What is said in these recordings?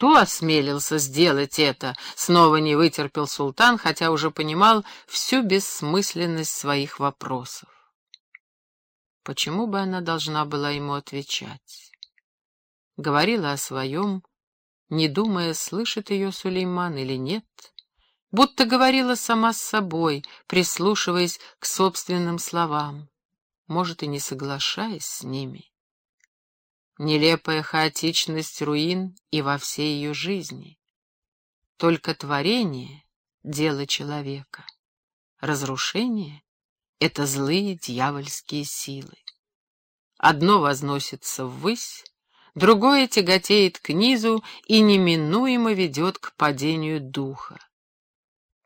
Кто осмелился сделать это? Снова не вытерпел султан, хотя уже понимал всю бессмысленность своих вопросов. Почему бы она должна была ему отвечать? Говорила о своем, не думая, слышит ее Сулейман или нет, будто говорила сама с собой, прислушиваясь к собственным словам, может, и не соглашаясь с ними. Нелепая хаотичность руин и во всей ее жизни. Только творение — дело человека. Разрушение — это злые дьявольские силы. Одно возносится ввысь, другое тяготеет к низу и неминуемо ведет к падению духа.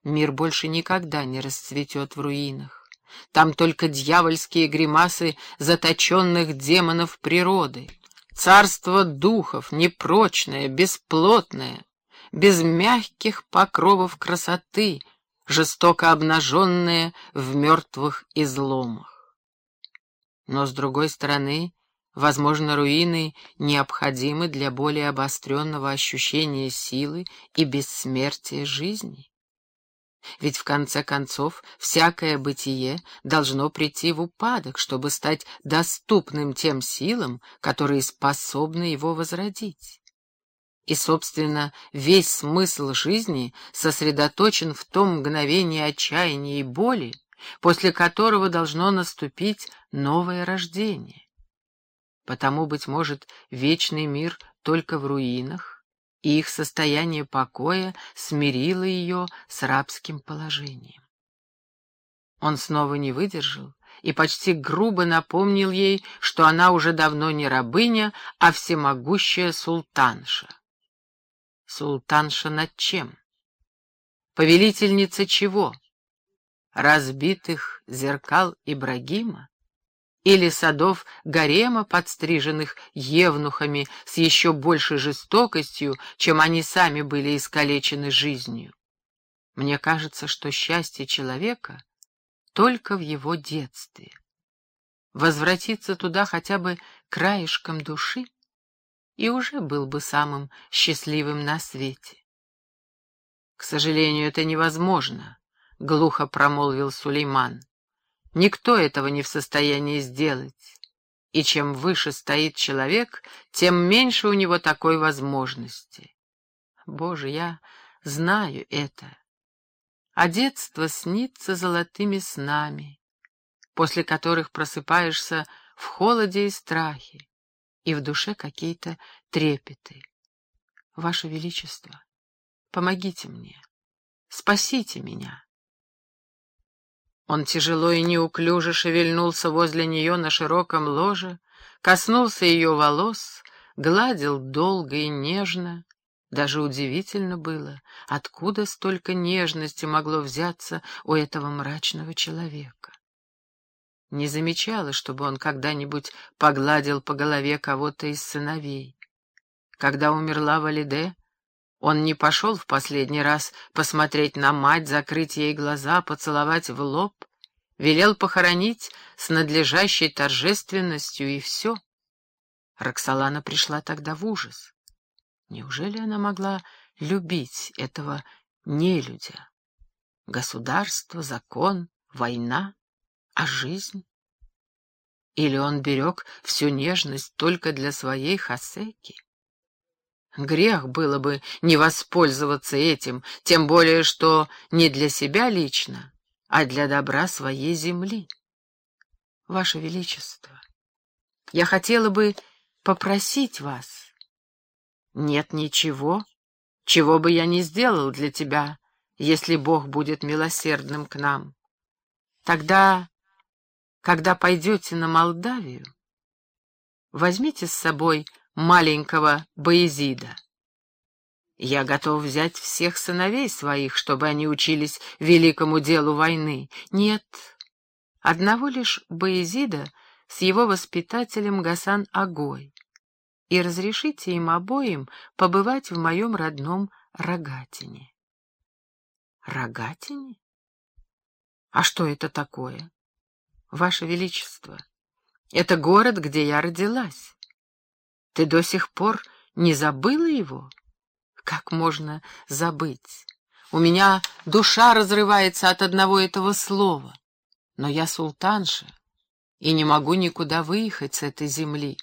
Мир больше никогда не расцветет в руинах. Там только дьявольские гримасы заточенных демонов природы. Царство духов, непрочное, бесплотное, без мягких покровов красоты, жестоко обнаженное в мертвых изломах. Но, с другой стороны, возможно, руины необходимы для более обостренного ощущения силы и бессмертия жизни. Ведь в конце концов всякое бытие должно прийти в упадок, чтобы стать доступным тем силам, которые способны его возродить. И, собственно, весь смысл жизни сосредоточен в том мгновении отчаяния и боли, после которого должно наступить новое рождение. Потому, быть может, вечный мир только в руинах, и их состояние покоя смирило ее с рабским положением. Он снова не выдержал и почти грубо напомнил ей, что она уже давно не рабыня, а всемогущая султанша. Султанша над чем? Повелительница чего? Разбитых зеркал Ибрагима? Или садов гарема, подстриженных евнухами с еще большей жестокостью, чем они сами были искалечены жизнью. Мне кажется, что счастье человека только в его детстве. Возвратиться туда хотя бы краешком души и уже был бы самым счастливым на свете. — К сожалению, это невозможно, — глухо промолвил Сулейман. Никто этого не в состоянии сделать. И чем выше стоит человек, тем меньше у него такой возможности. Боже, я знаю это. А детство снится золотыми снами, после которых просыпаешься в холоде и страхе, и в душе какие-то трепеты. Ваше Величество, помогите мне, спасите меня. Он тяжело и неуклюже шевельнулся возле нее на широком ложе, коснулся ее волос, гладил долго и нежно. Даже удивительно было, откуда столько нежности могло взяться у этого мрачного человека. Не замечала, чтобы он когда-нибудь погладил по голове кого-то из сыновей. Когда умерла Валиде, он не пошел в последний раз посмотреть на мать, закрыть ей глаза, поцеловать в лоб, велел похоронить с надлежащей торжественностью и все. Роксолана пришла тогда в ужас. Неужели она могла любить этого нелюдя? Государство, закон, война, а жизнь? Или он берег всю нежность только для своей Хасеки? Грех было бы не воспользоваться этим, тем более, что не для себя лично, а для добра своей земли. Ваше Величество, я хотела бы попросить вас. Нет ничего, чего бы я не сделал для тебя, если Бог будет милосердным к нам. Тогда, когда пойдете на Молдавию, возьмите с собой маленького Боязида. Я готов взять всех сыновей своих, чтобы они учились великому делу войны. Нет, одного лишь Боязида с его воспитателем Гасан Агой. И разрешите им обоим побывать в моем родном Рогатине. Рогатине? А что это такое? Ваше Величество, это город, где я родилась. Ты до сих пор не забыла его? Как можно забыть? У меня душа разрывается от одного этого слова. Но я султанша и не могу никуда выехать с этой земли.